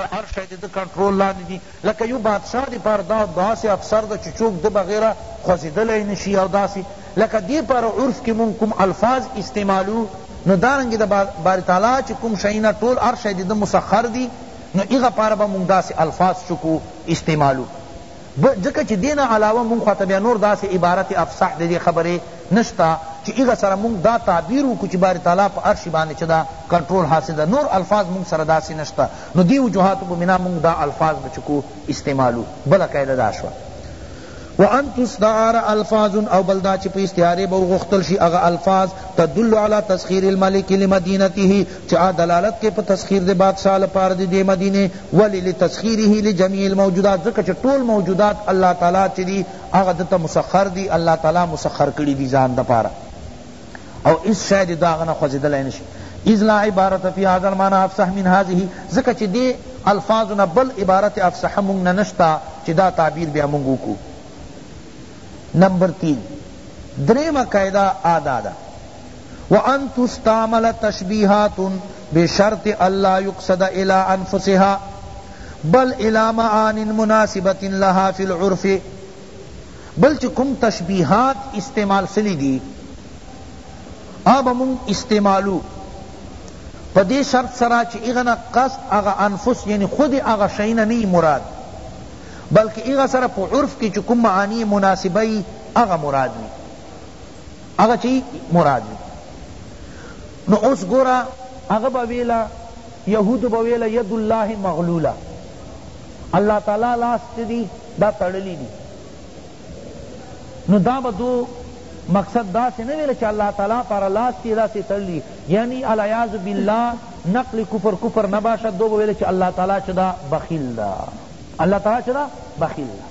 هر شی د ده کنټرول لاندې دي لکه یو بادشاه دپاره دا داسې افسر ده چې څوک ده بغیره خوځېدلی نه شي او داسې لکه دې پاره عرف کې مونږ کوم الفاظ استعمالو نو دارنګې د باری تعالی چې کوم شیونه ټول هر شی د ده مسخر دي نو هغه پاره به مونږ داسې الفاظ چکو استعمالو ځکه چی دې نه علاوه مونږ خواته بیا نور داسی عبارت افصح ددې خبری نشته چی هغه سره مونږ دا تعبیر وکړو چی باری تعالی په هر شی باندې چه ده کنترول حاصل ده نور الفاظ مونږ سره داسی نشته نو دې وجوهاتو په بنا مونږ دا الفاظ به چه کو استعمالو بله قاعده دا شوه وان تستعار الفاظ او بل دا چی په استعاره به وغوښتل شی هغه الفاظ تدل علی تسخیر الملک لمدینته چه آ دلالت کئی په تسخیر د بادشاہ لپاره د دې مدینې، ولی لتسخیره لجمیع الموجودات ځکه چه ټول موجودات الله تعالی چه دی هغه ده ته مسخر دی، الله تعالی مسخر کړی دی ځان لپاره او هیڅ شئ دې دهغه نه خوځیدلای نشی، اذ لا عبارة فی هذا المعنی افصح من هذه ځکه چه دې الفاظو نه بل عبارت افصح مونږ نه نشته چه دا تعبیر بیا مونږ وکړو نمبر تین، دریمه قاعده آ دا ده. وان تستعمل تشبیهات بشرط الا یقصد الی انفسها بل الی معان مناسبة لها فی العرف بل چی کوم تشبیهات استعمال سلی دی هغه به مونږ استعمالو په دې شرط سره چې هغه نه قصد هغه انفس یعنی خود هغه شی نه نه مراد بلکې هغه سره په عرف کې چې کوم معانی مناسبه هغه مراد وي هغه چی مراد وی نو اوس ګوره هغه به ویله یهودو به ویله ید الله مغلوله الله تعالی لاس چی دی دا تړلی دی نو دا به دو مقصد دا سے نویل چا اللہ تعالی پر لاس کی دا سے تر لی یعنی العیاذ باللہ نقل کفر کفر نباشد دو بویل چا اللہ تعالی چدا بخیل دا اللہ تعالی چدا بخیل دا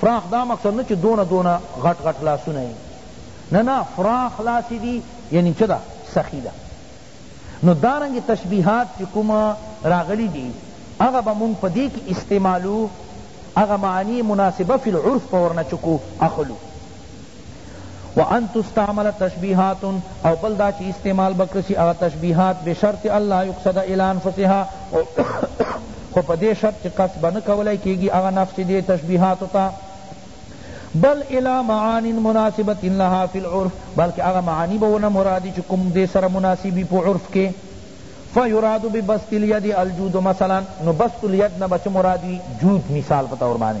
فراخ دا مقصد نه چی دونه دونه غټ غټ لاسونه یی نه نه فراخ لاس یی دی یعنی چه ده سخی ده نو دارنګ تشبیهات چی کوم راغلی دی هغه به مونږ په دی کی استعمالو هغه معنی مناسبه فی العرف په ورنه چکو اخلو وان تستعمل تشبیهات او بل دا چی استعمال بکړی شی هغه تشبیهات بشرط الله یقصد الی انفسها خو په دې شرط چې قصد به نه کولای کېږي هغه نفس دې تشبیهاتو ته بل الى معان مناسبت لها فی العرف بلکہ هغه معانی به ونه مرادی چې کوم دې سره مناسبی په عرف کې فیراد ببسط الید الجود مثلا نو بسط الید نه بچ مرادی جود مثال په تور باندې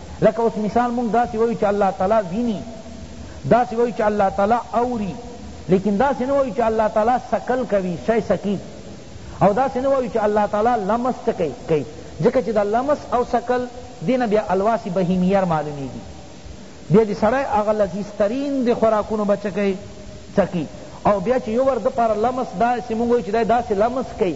لکه اوس مثال مونږ داسی وایو چی الله تعالی وینی داسی وایو چی الله تعالی اوری لیکن داسی نه وایو چی الله تعالی سکل کوی شی سکی او داسی نه وایو چی الله تعالی لمس سکی کئی ځکه چی دا لمس او سکل دینه بیا الواسی بهیمیه معلومیږي بیا دی سړی هغه لذیذ ترین دی خوراکونو بچ کئی سکی او بیا چی یو ور د پر لمس داسی مونږ وایو چی داسی لمس کئی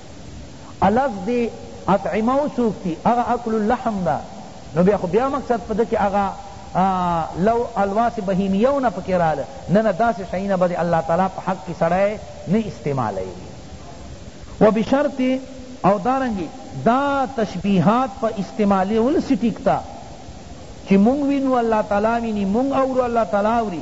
الذ دی اطعمه سوک تی اغا اکل اللحم دا نو بیا خو بیا مقصد پا دکی اغا لو الواس بهیمیه نه پکی راله نه نه داسی شینا به دی الله تعالی په حق کی سړی نه استعمالی و بشرط او دارنګی دا تشبیهات په استعمالیول سی ټیک تا چی مونږ وینو الله تعالی وینی مونږ اورو الله تعالی اوری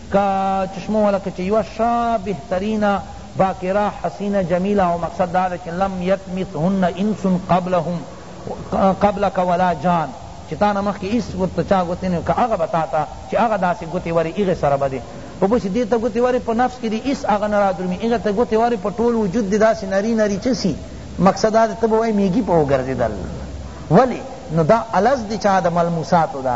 که چشمه ولکه چه یوه شه بهترینه باکره حسینه جمیله او مقصد دا ده چه لم یطمثهن انس قبلهم قبلک ولا جان چه تانه مخکی هیڅ ورته چا ګوتی نه که هغه به تاته چه هغه داسی ګوتی وری هغه سره به دی اوبشی دی ته ګوتی وری په نفس کی دی هیڅ هغه نه رادرومی هغه ته ګوتی وری په ټول وجود دی داسی نری نری چه سی مقصد دا ده ته به وایی میږی په وګرځیدل ولی نو دا الذ دی چا د ملموساتو ده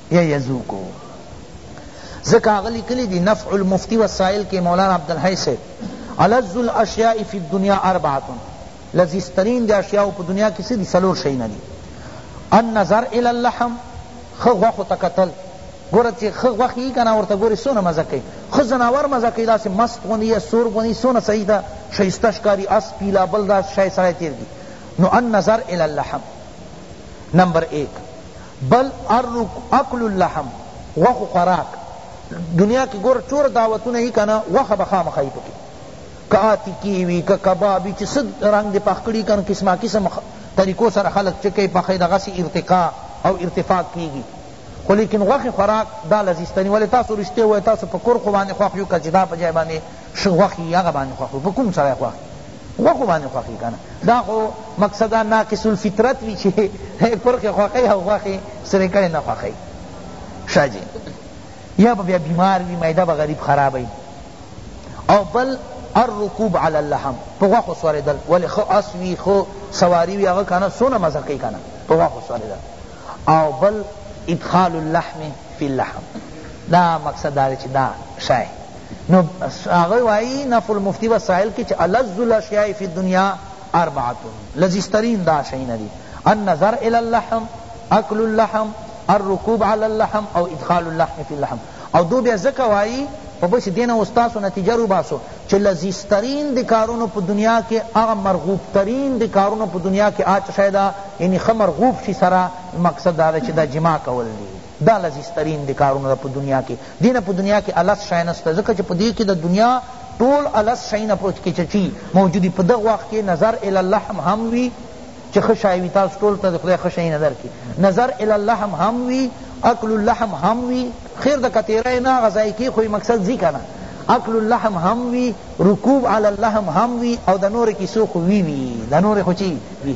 یا یزوکو ځکه هغه لیکلی دی نفع المفتی والسائل کې مولانا عبدالحی صاحب الذ الاشیاء فی الدنیا اربعه لذیذ ترین دی اشیاء په دنیا کې څه دي څلور شی نه دي النظر الی اللحم خ غوخو تکتل گوره چی خ وقت یی کنا ورته گوری سونه مزه کوي خ زناور مزه کوي داسې مست غونی یا سور غونی سونه صحیح ده شایسته ښکاري اس پیلا بل دا شای سړی تیر دي نو ان نظر الی اللحم نمبر ایک بل الرک اکل اللحم غوښو خوراک دنیا کی ګوره چور دعوتونه ای کنه غوښه به خامخا ای پکی که آتکی وی که کبابی چی صد رنگ دی پخ کړی کنه قسمه قسم طریقو سره خلق چکی پخی دغه سی ارتقا او ارتفاق کیږي خو لیکن غوښه خوراک دا لذیذ ترین ولی تاسو رشته وای تاسو په کرخو باندې خوښ یو که جدا په جای باندې شه غوښ یی هغه باندی خوښ وی په کوم سړی خوښ وی غوښو باندی خوښ وی کنه دا خو مقصد ناقص الفطرت وی چی کرخه خوښی او غوښه سره کړه نه خوښی شه جی یا بیا بیمار وی میده به غریب خرابی او بل الرکوب علی اللحم په غوښو سوریدل ولی خو اس وی خو سواری وی هغه کنه سونه مزه کوي کنه په غوښو سوریدل او بل ادخال اللحم فی اللحم دا مقصد دا چې دا شای نو هغه وایی نفع المفتی و سائل کی چه الذ الاشیاء فی الدنیا اربعه لذیذ ترین دا شینا دی النظر الی اللحم اکل اللحم الرکوب علی اللحم او ادخال اللحم فی اللحم او دو بیا زکه وایی په بس دین استاد نتیجه رو باسو چې لذیذ ترین د کارونو په دنیا کې هغه مرغوب ترین د کارونو په دنیا کې آچ شایدا یعنی خمرغوب شي سره مقصد دا چې دا جما کول دی دا لذیذ ترین دی کارونه ده په دنیا کی دی نه په دنیا کی الس شی نسته ځکه چه په دی کی د دنیا ټول الس شی نه پوچ کی چچی موجودی په دغ وخت کی نظر الی اللحم هم وی چه خش آئیوی تاس ټول تا خدای خش آئی نظر کی نظر الی اللحم هم وی اکل اللحم هم وی خیر دا کتیره نا غزائی کی خوی مقصد زی کنا اکل اللحم هم وی رکوب علی اللحم هم وی او دا نور کسو خو وی وی دا نور خو چی وی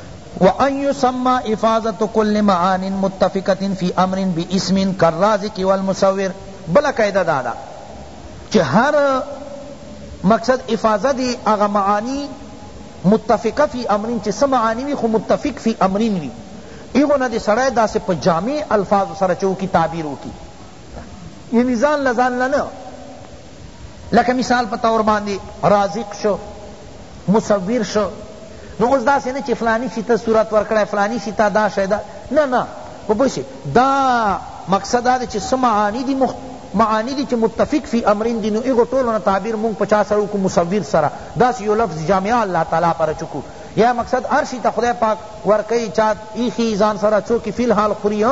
وان یسمی افاضة کل معان متفقة فی امر باسم کالرازق والمصور بله قاعده دا ده چی هر مقصد افاضة دی هغه معانی متفقة فی امر چی څه معانی وی خو متفق فی امر وی هغو نه دی سړی داسی په جامع الفاظو سره چه وکی تعبیر وکی یعنی ځان له ځان له نه لکه مثال په طور باندې رازق شو مصور شو نو اوس داسې نه چې فلانی شي ته صورت ورکړی فلانی شي ته دا شی ده نه نه په پوه شي دا مقصد دا دی چې څه معانی دي مخت... معانی دی چی متفق فی امرین دی نو ایغو ټولو نه تعبیر مونږ پچا سره کو مصور سره داس یو لفظ جامع الله تعالی پر چکو یا مقصد ارشی ته خدای پاک ورکی چا ایخی ځان سره چوکی فی الحال خوری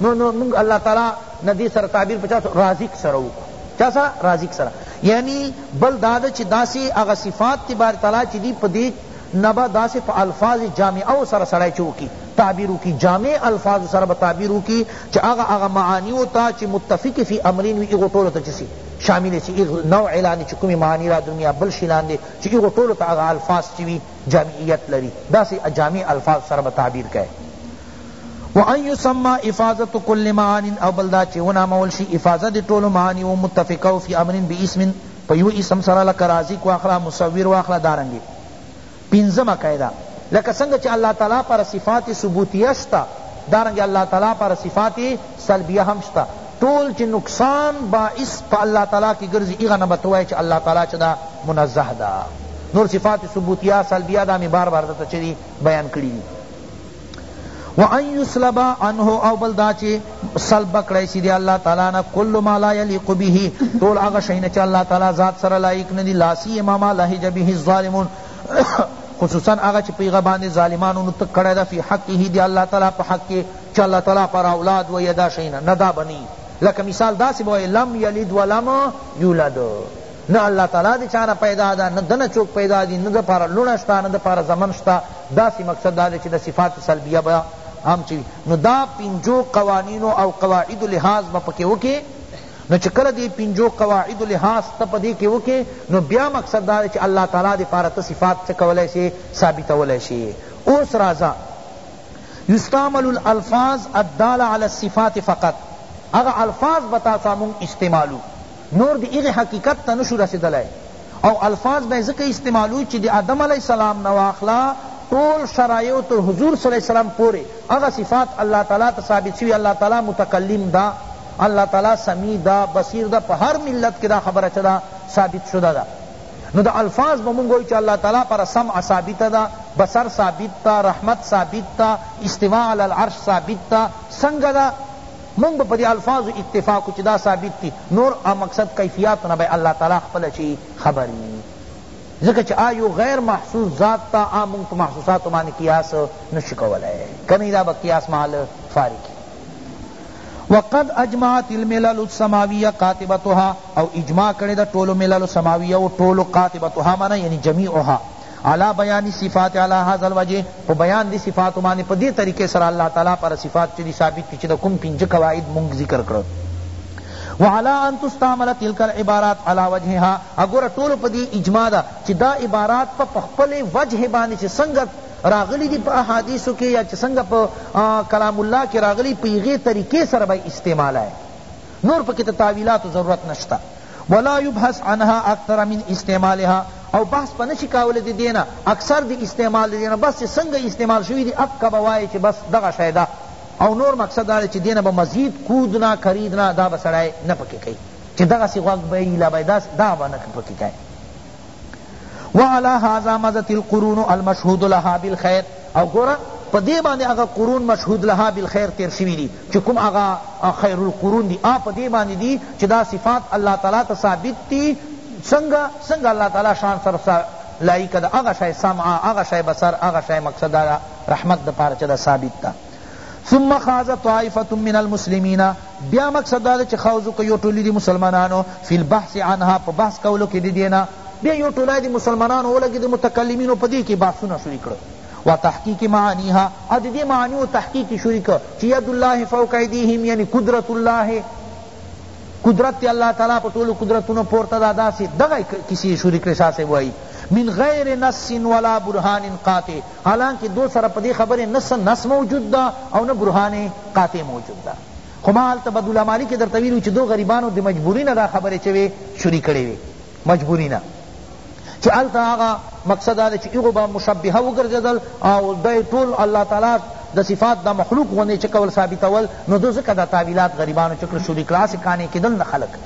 نو نو مونږ الله تعالی نه دې سره تعبیر په چا رازق سره وکړو چا سره رازق سره یعنی بل دا ده چې داسې هغه صفات دی بار تعالی چې دی په دې نبا داسې په الفاظ جامعه سره سړی چې وکړي تعبیر کی جامع الفاظ سره به تعبیر کی چې هغه هغه معانی او تا چې متفق فی امرین وی هغه ټول ته چسی شامل شي نوع اعلان چې کومه معانی را دنیا بل شی لاندې چې هغه ټول ته هغه الفاظ چې وی جامعیت لري داسې جامع الفاظ سره به تعبیر کړي وان یسمی افاضة کل معان او بل دا چی ونامول شی افاضة دی ټولو معانیو متفقه فی امر باسم په یو اسم سره لکه رازق واخله مصور واخله دارنګی پنځمه قاعده لکه څنګه چی الله تعالی پر صفات ثبوتیه شته دارنګی الله تعالی پر صفات سلبیه هم شته ټول چی نقصان باعث په الله تعالی کی ګرځی هغه نه به ته وایی چی الله تعالی چه ده منزه ده نور صفات ثبوتیه سلبیه دا می بار بار درته چه دی بیان کړی دی وان یسلب عنه او بل دا چی سلب کړی شي دی الله تعالی نه کل ما لا یلیق به ټول هغه شی نه چې الله تعالی ذات سره لایق نه دی لا سی ما ما لهج به الظالمون خصوصا هغه چې پیغه باندې ظالمانو نو تک کړی دا فی حقه دی الله تعالی په حق کې چې الله تعالی پر اولاد و یدا شی نه ندا بنی لکه مثال دا سی بوئی لم یلد ولم یولد نه الله تعالی دی چانه پیدا دا نه دنه چوک پیدا دی نه د پاره لونه شتا نه د پاره زمن شتا داسی مقصد دا دی چی د صفات سلبیه به هم چی وی نو دا پنځو قوانینو او قواعدو لحاظ به پکی وکی نو چی کله دی پنځو قواعدو لحاظ ته پدی کی وکی نو بیا مقصد دا دی چی الله تعالی دی پاره ته صفات چه کولای شی ثابتولای شی اوس راځه یستعمل الالفاظ الداله علی الصفات فقط هغه الفاظ به تاسو مونږ استعمالو نور دی هغه حقیقت ته نشو رسیدلای او الفاظ به ځکه استعمالوی چی د آدم علیه السلام نه واخله ټول شرایعو تر حضور صلی الله علیه وسلم پوری هغه صفات الله تعالی ته ثابت شوی الله تعالی متکلم ده الله تعالی سمیع ده بصیر ده په هر ملت کی دا خبره چه ده ثابت شده ده نو دا الفاظ به مونږ وایو چه الله تعالی پر سمع ثابت ده بصر ثابت ده رحمت ثابت ده استواء علی العرش ثابت ده څنګه ده مونږ به په دې الفاظو اکتفا کو چی دا ثابت دی نور ا مقصد کیفیاتو نه به الله تعالی خپله چی خبر وی ځکه چی آ یو غیر محسوس ذات تا آ مونږ په محسوساتو باندې قیاس نشو کولای کنی دا به قیاس محل فارقی وقد اجمعت الملل السماویہ قاطبتها او اجماع کړی دا ټولو ملل سماویہ او ټولو قاطبتها معنی یعنی جميعها علی بیان الصفات علی هذا الوجه په بیان دی صفاتو باندې په دی طریقه سره الله تعالی پر صفات چه دی ثابت دی چه د کوم پنځه قواعد مونږ ذکر کړ وعلی ان تستعمل تلک العبارات علی وجهها اګوره ټول په دی اجماع ده چه دا عبارات په خپل وجه باندې چه څنګه راغلی دی په احادیثو کې یا چې څنګه په کلام الله کې راغلی په هغې طریقې سره به استعماله نور پکې ته تاویلاتو ضرورت نشته ولا یبحث عنها اکثر من استعمالها او بحث په نشی کاول دی دینا اکثر دی استعمال دی دینا بس سنگ استعمال شوی دی اپ کبا وای چی بس دغه شیدا او نور مقصد دا چی دینا به مزید کود نه خرید نه دا بسړای نه پکی کئ چی دغه سی غوږ به لا بيداس دا به نه پکی کئ وعلى هذا مضت القرون المشهود لها بالخير او گورا په دې باندې هغه قرون مشهود لها بالخير تیر شوی دي چې کوم هغه خیر القرون دي ا په دې باندې دي چې دا صفات الله تعالی ته ثابت دي څنګه څنګه الله تعالی شان سر لایق ده هغه شی سمع هغه شی بصر هغه شی مقصد رحمت د پاره چې دا ثابت ده ثم خاض طائفة من المسلمین بیا مقصد دا چې خوض کو یو ټولی دی مسلمانانو فی البحث عنها په بحث کولو کې دی دینا بیا یو ټولی دی مسلمانانو ولګي د متکلمینو په دې کې بحثونه شروع کړو و تحقیق معانیها ا دې معنی او تحقیق شروع کړ چې ید الله فوق ایدیهم یعنی قدرت الله قدرت الله تعالی په ټولو قدرتونو پورته دا داسې دغه کسی شروع کړی شاسې وایي من غیر نص ولا برهان قاطع حالانکه دو سره په دې خبرې نه څه نص موجود ده او نه برهان قاطع موجود ده خو ما هلته بدولامالی کې درته ویلي چې دو غریبانو د مجبوري نه دا خبرې چې وې شروع کړې وې مجبوري نه چې هلته هغه مقصد دا چې هغو به مشبهه وګرځېدل او دی ټول الله تعالی د صفات د مخلوق غوندې چې کول ثابتول نو دو ځکه دا تعویلات غریبانو چې کړه شروع کړه هسې قانع کېدل نه خلک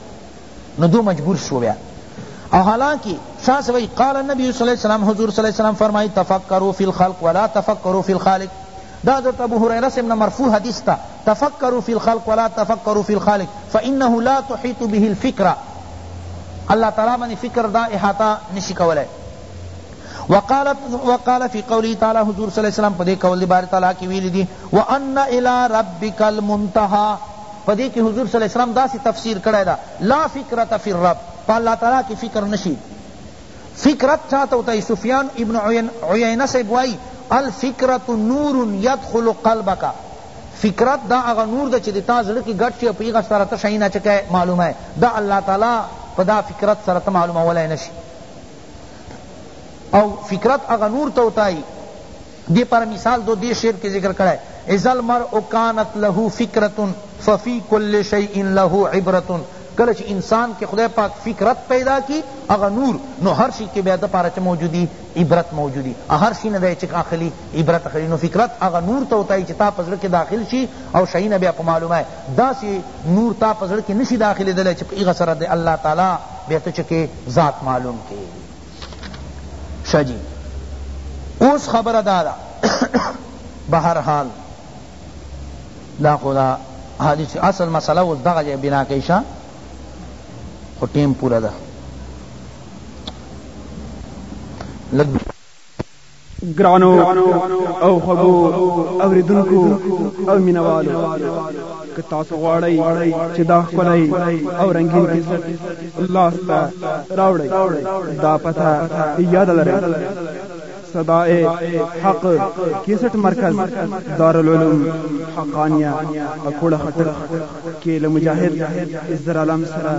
نو دو مجبور شو بیا او حالانکه شاہ سے وہی قال النبی صلی اللہ علیہ وسلم حضور صلی اللہ علیہ وسلم فرمائی تفکروا فی الخلق ولا تفکروا فی الخالق دا حضرت ابو هريره سے من مرفوع حدیث تا تفکروا فی الخلق ولا تفکروا فی الخالق فانه لا تحيط به الفکرہ اللہ تعالی من فکر دا احاطہ نشی کولے وقال وقال فی قولی تعالی حضور صلی اللہ علیہ وسلم پدے قول بار تعالی کی ویلی دی وان الی ربک المنتہا په دې کې حضور صلی الله علیه وسلم داسې تفسیر کړی ده، لا فکرة فی الرب، په الله تعالی کې فکر نشي. فکرت چاته ورته وایي؟ سفیان ابن عیینه صاحب وایي، الفکرة نور یدخل قلبک، فکرت دا هغه نور ده چې د تا زړه کې ګډ شي او په هغه سره ته شیونه چه کړې معلوموې، دا الله تعالی په دا فکرت سره ته معلومولی نشې. او فکرت هغه نور ته ورته وایي دې پاره مثال دو دې شعر کې ذکر کړی اذا المرء کانت له فکرة ففی کل شیء له عبرة کله چې انسان کې خدای پاک فکرت پیدا کی هغه نور نو هر شي کې بیا د پاره چې موجودی عبرت موجودی هر شي نه دی چې اخلی عبرت اخلی نو فکرت هغه نور ته وتای چې تا پزړه کې داخل شي او شي نه بیا په معلومه داسې نور تا پزړه کې نشي داخلي دلای چې په هغه سره د الله تعالی بیا ته چې ذات معلوم کې شه جی اوس خبره دا ده بهر حال دا خدا حاجی چې اصل مسله اوس دغه ځای بنا کوي شه خو ټیم پوره ده لږ ګرانو او خوګو اوریدونکو او مینوالو که تاسو غواړئ چې دا خپلای او رنگین کیسټ لاس ته راوړئ دا پته یاد لرئ صدائے حق کیسٹ مرکز دارالعلوم حقانیہ اکوڑا خطر کیل مجاہد ازدر علم سرا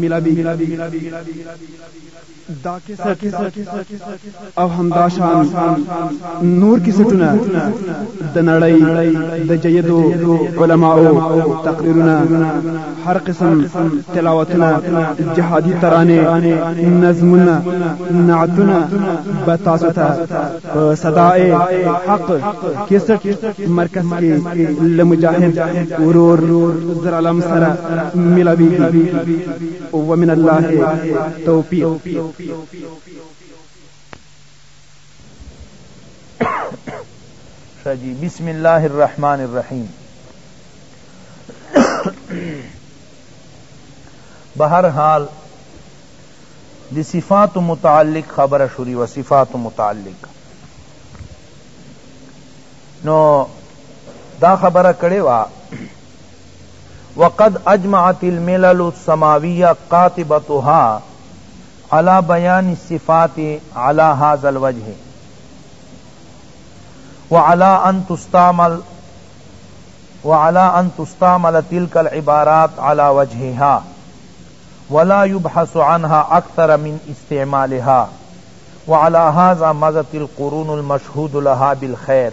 ملا بی دا کیسټ او همداشان نور کیسټونه د نړۍ د جیدو علماو تقریرونه هر قسم تلاوتونه جهادي ترانه نظمونه نعتونه به تاسو ته په صداي حق کیسټ مرکز کې لمجاهد ورور زرالم سره ملاوي ومن الله توفیق شجی بسم الله الرحمن الرحیم بهر حال د صفات متعلق خبره شوری و صفات متعلق نو دا خبره کړي وا وقد اجمعت الملل السماویہ قاطبتها علا بیان صفات علا حاض الوج ہے وعلا ان تستعمل تلک العبارات علا وجہ ہا ولا يبحث عنها اكثر من استعمالها وعلى هذا مضت القرون المشهود لها بالخير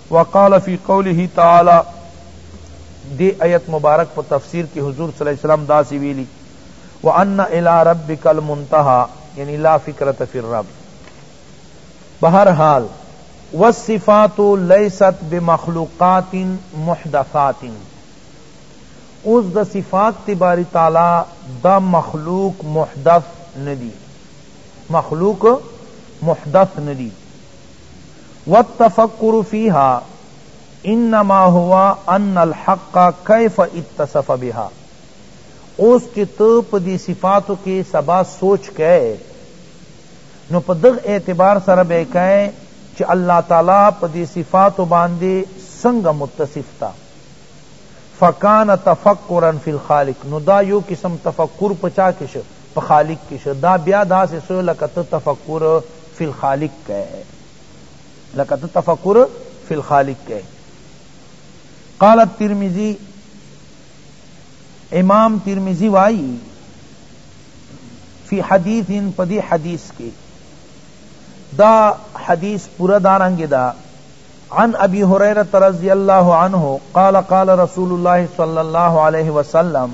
وقال فی قوله تعالی دی آیت مبارک په تفسیر کی حضور صلی الله علیه وسلم داسی ویلی وان الی ربک المنتهى یعنی لا فکرت فی الرب بہر حال والصفات لیست بمخلوقات محدثات اوس د صفات تباری تعالی دا مخلوق محدث ندی مخلوق محدث ندی والتفکر فیها انما هو ان الحق کیف اتصف بها اوس چی ته په دی صفاتو کی سبا سوچ کئ نو په دغ اعتبار سره به کئ چی الله تعالی په دی صفاتو باندی سنګه متصف تا فکان تفکرا فی الخالق نو دا یو قسم تفکر په چا کی شو په خالق کی شو دا بیا داسی سو لکه ته تفکر فی الخالق که لکه ته تفکر فی الخالق که قال الترمذی امام ترمذی وائی فی حدیث پدی حدیث کی دا حدیث پورا دارنگ دا عن ابی حریرت رضی اللہ عنہ قال قال رسول اللہ صلی اللہ علیہ وسلم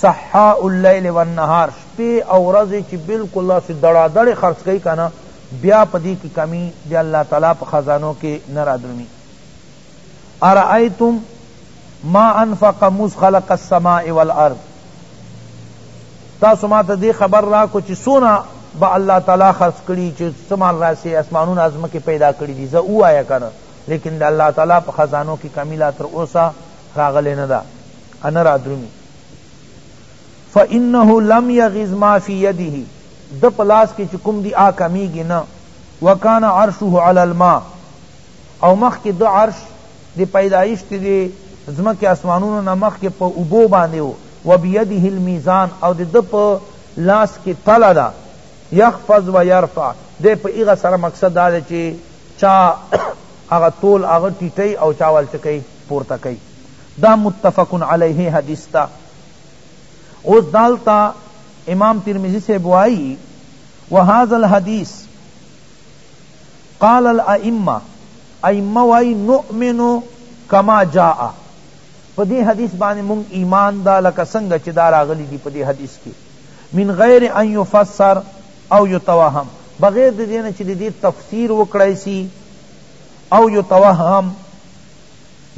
سحاء اللیل والنهار شپې او ورځې چې بلکل داسې دړادړې خرڅ کوي کنه بیا په دې کې کمی د الله تعالی په خزانو کې نه رادرومي ارأیتم ما انفق مذ خلق السماء والارض تاسو ما ته دې خبر راکو چې سونه با الله تعالی خرڅ کړي چې سمال راسي اسمانون اعظم کې پیدا کړي دي زه وایا کنه لیکن د الله تعالی په خزانو کې کمیلا تر اوسه راغلی نه ده نه رادرومي فانه لم یغز ما فی یده د پلاس کې چې کوم دی آ کمیږي نه وکان عرشه علی الماء او مخ کې د عرش د پیدایش د زمکه اسمانونو نه مخ کې په اوبو باندې و وبیده المیزان او د په لاس کې تله ده یخفض و یرفع د په ایغه سره مقصد دا دی چې چا هغه تول هغه ټیټی او چا ولچکی پورته کوي دا متفق علیه حدیث ده اوس دالته امام ترمذی سے بوائی وهذا الحدیث قال الائمه ائمه وائی نؤمن کما جاء پدی حدیث باندې مونږ ایمان دا لکه څنګه چې دا راغلی دی پدی حدیث کې من غیر ان یفسر او یتوهم بغیر د دینه چې د دې تفسیر وکړای سی او یتوهم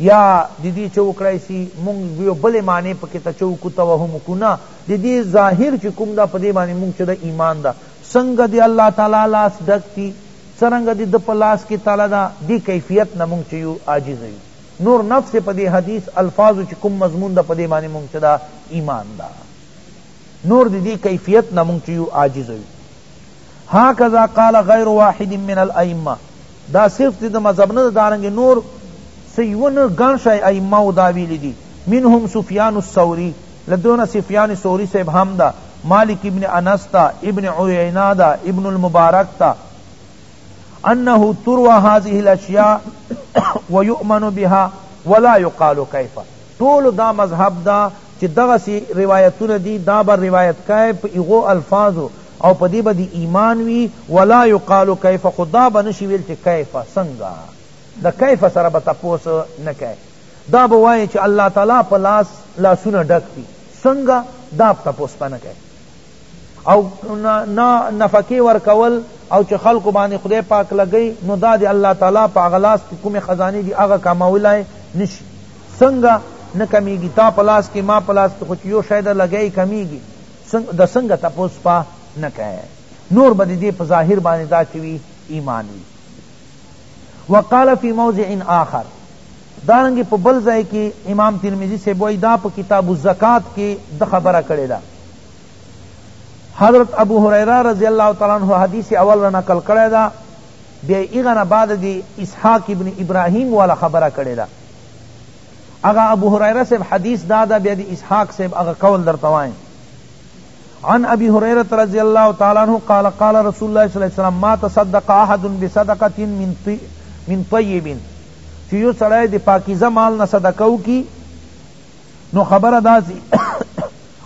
یا د دې چه وکړای سی مونږ یو بلې معنی پکې ته چه وکړو توهم وکړو نه د دې ظاهر چې کوم ده په دې باندې مونږ چه ده ایمان ده څنګه د الله تعالی لاس ډک دي څرنګه د ده په لاس کې تله ده دې کیفیت نه مونږ چه یو عاجز یو نور نفس په دې حدیث الفاظو چې کوم مضمون ده په دې باندې مونږ چه ده ایمان ده نور د دې کیفیت نه مونږ چه یو عاجز یو هکذا قال غیر واحد من الائمه دا صرف د مذهب نه دارنګ نور سیون گن شای ائمه او دا ویلی دی منهم سفیان الثوری لدون سفیان ثوری صاحب هم دا مالک ابن انس تا ابن عیینہ دا ابن المبارک تا انه تروى هذه الاشیاء ويؤمن بها ولا يقال كيف ټولو دا مذهب ده چی دغسی روایتونه دی دا به روایت کای په هغو الفاظو او په دی به دی ایمان وی ولا یقال کیف خو دا به نشی ویل چی کیف سنګه د کیف سره به تپوس نه کای دا به وای چی الله تعالی په لاس لاسونه ډک دی سنګه دا تپوس پنه کای او نا نفقه ورکول او چې خلق باندې خدای پاک لګی نو دا دی الله تعالی په غلاس کې کومې خزانه دی هغه کمولای نشي څنګه نه کمیږي تا پلاس کې ما پلاس کې خو یو شاید لګی کمیږي د څنګه تپوس پا نه کوي نور به دې په ظاهر باندې دا چوي ایمان وي وقال فی موضع آخر دارنګ په بل ځای کې امام ترمذی سے بوئی دا په کتاب الزکات کې د خبره کړې ده حضرت ابو هريره رضی الله تعالی عنہ حدیث اول را نقل کړی دا بیا ایغه نه بعد دی اسحاق ابن ابراهیم والا خبره کړی دا اغا ابو هريره صاحب حدیث دا دا بیا دی اسحاق صاحب اغا قول در توایم عن ابي هريره رضي الله تعالى عنه قال قال رسول الله صلى الله عليه وسلم ما تصدق احد بصدقه من طي من طيب چې یو سړی د پاکیزه مال نه صدقه وکړي نو خبر داسی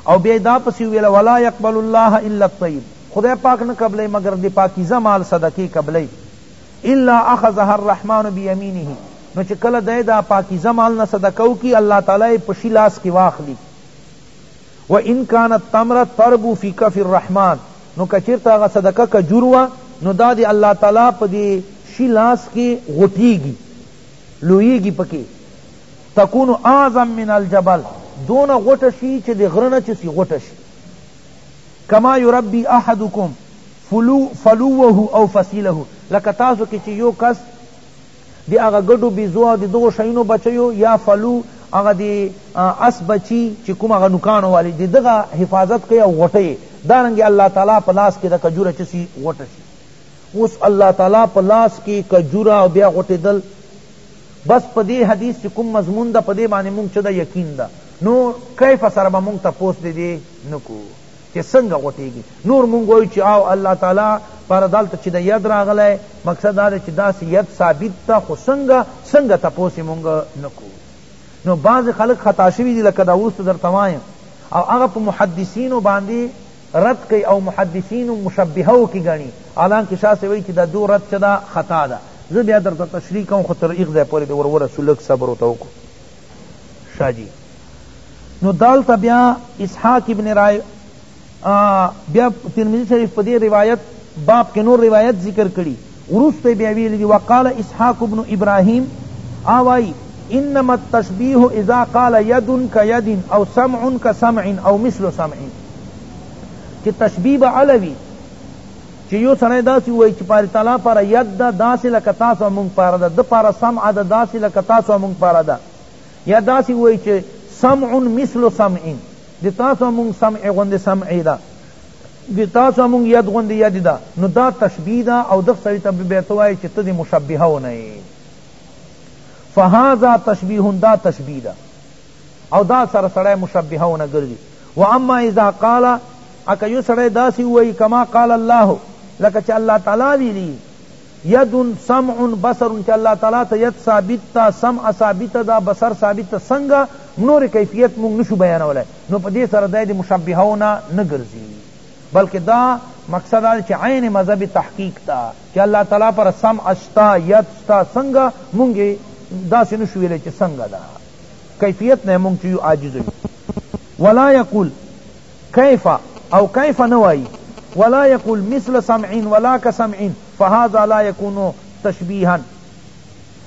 او بیا دا پسی ویل ولا يقبل الله الا الطيب خدای پاک نه قبلې مگر دی پاکیزه مال صدقې قبلې الا اخذها الرحمن بيمينه نو چې کله دی دا پاکیزه مال نه صدقو کی الله تعالی په شی لاس کې واخلی و ان كانت تمر تربو فی کف الرحمن نو کچیرته هغه صدقه کجور وا نو دا دی الله تعالی په دی شی لاس کې غټیږي لویږي پکې تکون اعظم من الجبل دون غټه شي چې د غره نه چې سي غټه شي کما یربی احدکم فلو فلوه او فصیله لکه تاسو کې چې یو کس دی هغه ګډو بیزو او د دغو شیونو بچیو یا فلو هغه دی اس بچی چې کوم هغه نوکانو والی د دغه حفاظت کوي او غټی دارنګ الله تعالی په لاس کې د کجوره چسی غټه شي اوس الله تعالی په لاس کې کجوره او بیا غټیدل بس په دې حدیث چی کوم مضمون ده په دې باندې مونږ چه ده یقین ده نو کیف سره به مونږ تپوس د دې نکو چه څنګه غوټیږي نور مونږ وایو چی او الله تعالی پر دلته چی د ید راغلی مقصد دا ده چی داسې ید ثابت ده خو څنګه څنګه تپوس یې مونږ نکو نو بعض خلق خطا شوی دی لکه دا وروسته درته وایم او هغه په محدثینو باندې رد کئی او محدثین هم مشبهه ورکی ګڼی حالانکه شاه صاحب وایی چی دا دو رد چه ده خطا ده زه بیا درته تشریح کوم خو تر ایغ ځای پوری دی ورورسو لږ صبر ورته وکړو شاه جی نو دالته بیا اسحاق ابن رای بیا ترمذی شریف پدی روایت باب کې نور روایت ذکر کړي وروسته بیا ویلی دی وقال اسحاق بن ابراهیم هغه وایی انما التشبیه اذا قال ید کید او سمع کسمع او مثل سمع چی تشبیه به علوی چی یو سړی داسی وای چی پاری تعالی پر ید دا داسی لکه تاسو مونږ پاره ده د پاره سمع ده داسی لکه تاسو مونږ پاره ده یا داسی وای چی سمع مثل سمع د تاسو مونږ سمع غوند سمع ده دی تاسو مونږ ید غوندی ید ده نو دا تشبیه ده او دغ سړی ته بیا ته وایی چی ته دی مشبهه ونه یی فهذا تشبیه دا تشبیه ده او دا سره سړی مشبهه ونه ګرځي و اما اذا قال اکه یو سړی داسی وای کما قال الله لکه چې الله تعالی ویلی ید سمع بصر چه الله تعالی ته ید ثابت تا سمع ثابت دا بصر ثابت تا سنگا نور کیفیت مونگ نشو بیانولای نو پا دی سر دی دی مشبهونا نگرزی بلکه دا مقصد دا چه عین مذہب تحقیق تا چه اللہ تعالی پر سمع شتا ید شتا سنگا مونگ دا سے نشو ویلے چه سنگا دا کیفیت نے مونگ چیو عاجز ولا یقول کیف او کیف نه وایی ولا یقول مثل سمع ولا کسمع فهذا لا یکون تشبیها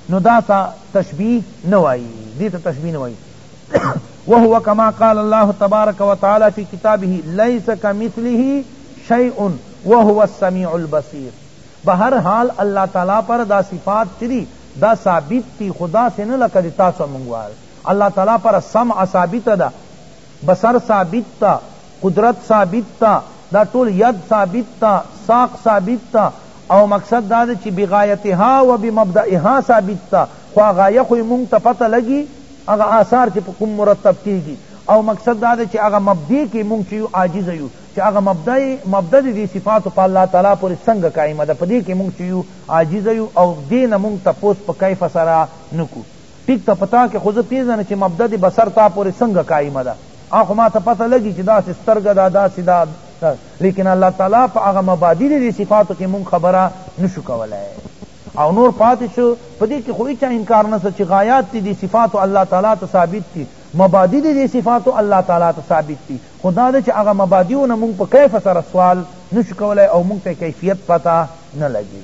نو دا تا تشبیه نه وایی دیتا تشبیه نه وایی وهو كما قال الله تبارك وتعالى في كتابه ليس كمثله شيء وهو السميع البصير بہر حال اللہ تعالی پر دا صفات چری دا ثابت تی خدا سے نہ لکہ تاسو منگوار اللہ تعالی پر سمع ثابت دا بصر ثابت ده، قدرت ثابت ده، دا ټول ید ثابت ده، ساق ثابت ده، او مقصد دا ده چی بغایتها و بمبدئها ثابت ده، خو هغه غایه خو یې مونږ ته پته لګي، هغه آثار چی په کوم مرتب کیږي، او مقصد دا ده چی هغه مبدی کی مونږ چی یو عاجز یو، چی هغه مبدئ، مبدئ د دې صفاتو په الله تعالی پورې څنګه قائمه ده، په دې کی مونږ چی یو عاجز یو، او دې نه مونږ تپوس په کیف سره نه کو. ټیک ده په تا کې خو زه پیژنم چې مبدا د بصر تا پورې څنګه قائمه ده هغه خو ماته پته لګي چې داسې سترګه ده داسې دا لیکن الله تعالی په هغه مبادی د دې صفاتو کې مونږ خبره نشو کولای او نور پاتې شو په دې کې خو هیچا انکار نشته چې غایات دې صفاتو الله تعالی ته ثابت دي مبادی دې صفاتو الله تعالی ته ثابت دي خو دا ده چې هغه مبادیونه مونږ په کیف سره سوال نشو کولای او مونږ ته کیفیت پته نه لګي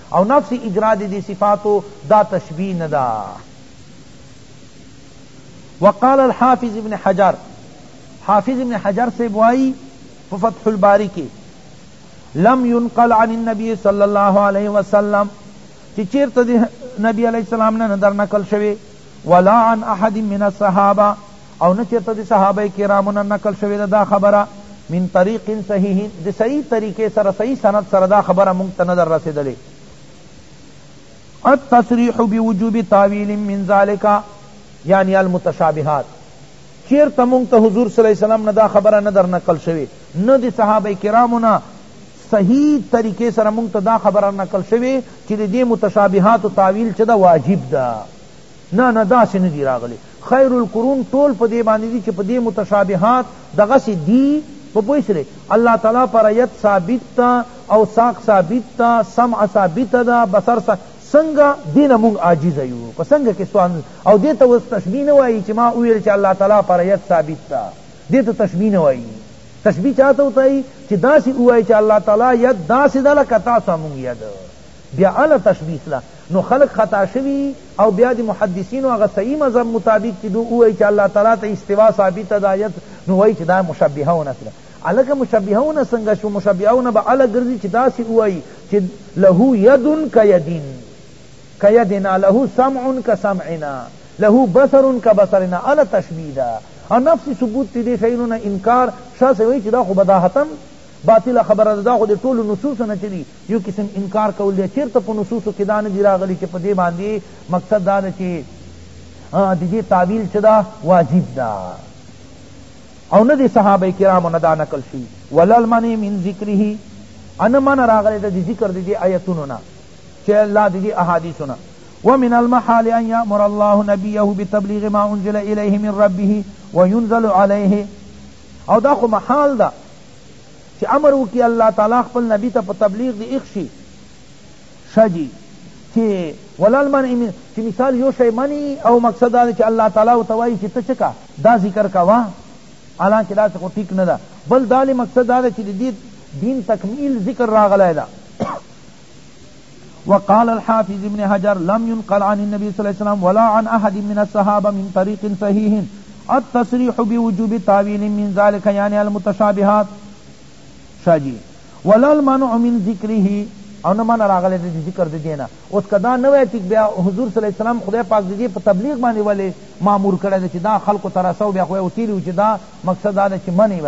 او نفس اجرا دی دی صفاتو دا تشبیح ندا وقال الحافظ ابن حجر حافظ ابن حجر سے بوائی فتح الباری کی لم ينقل عن النبي صلى الله عليه وسلم چی چیرت دی نبی علیہ السلام نے ندر نقل شوی ولا عن احد من الصحابہ او نه چرته د صحابه کرامو نه نقل شوی ده دا خبره من طریق صحیح د صحیح طریقې سره صحیح سند سره دا خبره مونږ ته نه در رسیدلې التصریح بوجوب تاویل من ذالک یعنی المتشابهات چیرته مونږ ته حضور صلی الله علیه وسلم نه دا خبره نه در نقل شوی نه د صحابه کرامو نه صحیح طریقې سره مونږ ته دا خبره نقل شوی چې د دې متشابهات تاویل چې دا واجب ده نه نه داسې ندی راغلی خیر القرون ټول په دې باندې دي چې په دې متشابهات دغسې دي په پوه شلې الله تعالی پر رعیت ثابت تا او ساق ثابت تا سمع ثابت ده بصر ثابت څنګه دینه مونږ عاجز یو په څنګه کې سوال او دې ته اوس تشبیه نه وایي چې ما وویل چې الله تعالی پر رعیت ثابت ده دې ته تشبیه نه وایي تشبیه چاته وتایي چې داسې ووایي چې الله تعالی ید داسې ده لکه تاسو مونږ ید بیا اله تشبیه ده نو خلق خطا شوی او بیا دی محدثینو هغه صحیح مذهب مطابق چې دو وای چې الله تعالی ته استوا ثابت ده یت نو وای چې دا مشبهه ونه کړه الکه مشبهه ونه څنګه شو مشبهه ونه به اله ګرځي چې داسې وای چې له ید کیدین کیدنا له سمع کسمعنا له بصر کبصرنا اله تشبیه ده او نفس ثبوت تی دی شینو نه انکار شاسه وای چې دا خو بداهتن باطل خبره ده خو د ټولو نصوص نه چلی یو قسم انکار کول دی چیرته په نصوصو کې دا نه دي راغلي چې په دې باندې مقصد دا ده چې د دې تعویل چې دا واجب ده او نه دی صحابه کرامو نه دا نقل شوي ولل منی من ذکره ان من راغلی د ذکر د دې آیتونو نه چې الله د دې احادیثو نه ومن المحال ان یامر الله نبیه بتبلیغ ما انزل الیه من ربه وینزل علیه او دا خو محال ده چی امر وکی الله تعالی خپل نبی ته په تبلیغ دی ایښ شی شه جی چی ولال من ایمین چی مثال یو شی منی او مقصد دا چی الله تعالی ته وای چی ته چکا دا ذکر کوا حالانکه دا څه ټیک نه ده بل دا مقصد دا چی دی دین تکمیل ذکر راغلی ده وقال الحافظ ابن حجر لم ينقل عن النبي صلى الله عليه وسلم ولا عن احد من الصحابه من طريق صحيح التصريح بوجوب تاويل من ذلك يعني المتشابهات شاجي ولا المنع من ذكره او نه من راغله د ذکر د دینه اوس کدا نه وای چې بیا حضور صلی الله علیه وسلم خدای پاک دې په تبلیغ باندې ولې مامور کړی چې دا خلکو تر اسو بیا خو وتیلو چې دا مقصد دا چې منی و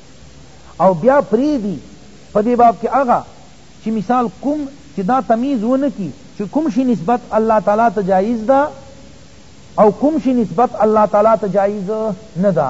او بیا پریږدي په دې باب کې هغه چې مثال کوم چې دا تمیز ونه کړي چې کوم شي نسبت الله تعالی ته جایز ده او کوم شي نسبت الله تعالی ته جایز نه ده